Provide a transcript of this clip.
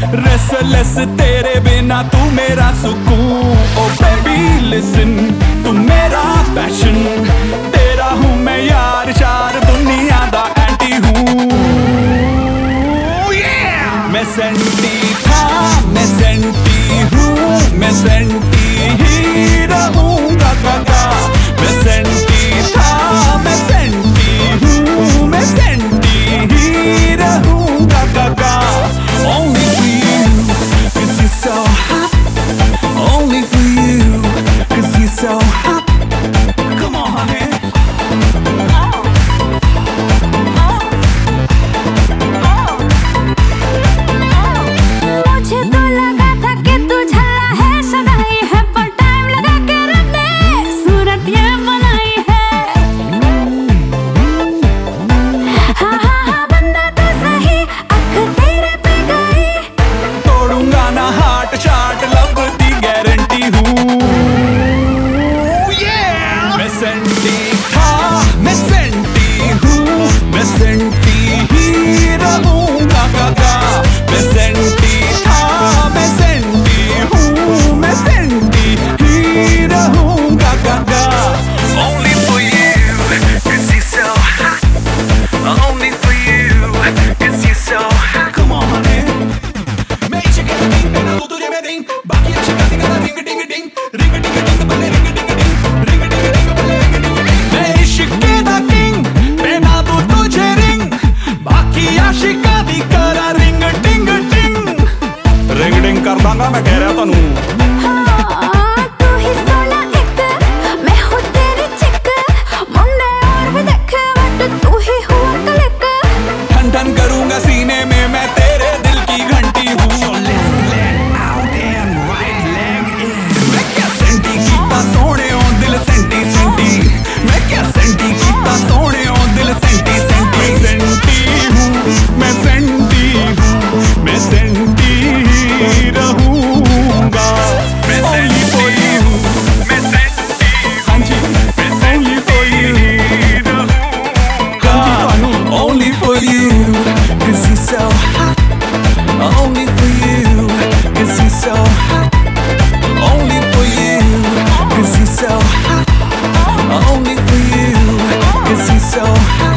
so hot. Only for you, cause you're the. Estava no so high